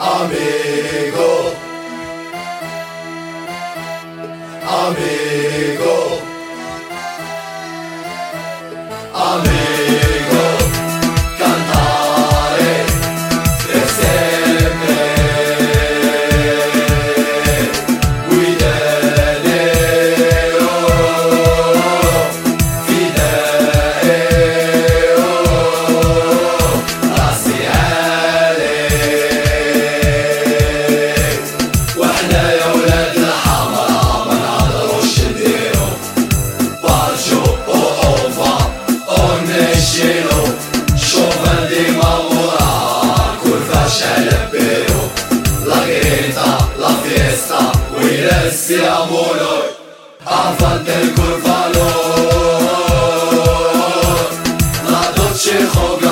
Amigo. Amigo. Amigo جيرو شوف هادي مامورا كل فاشا لبيرو لا غريتا لا فيستا ويرسي امولو افات الكل فالور لا دوتشي خوغا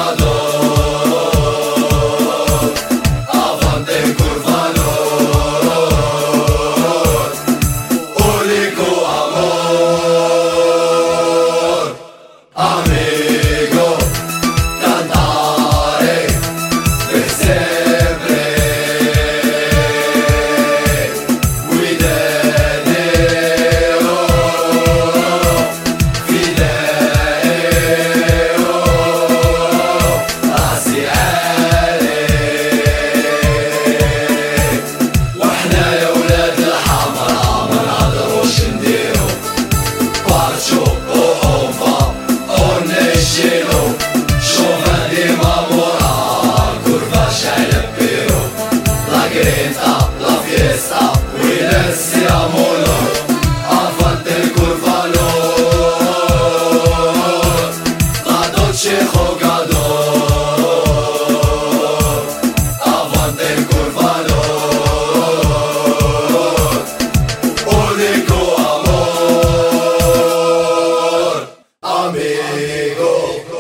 llegó.